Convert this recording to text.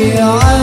يا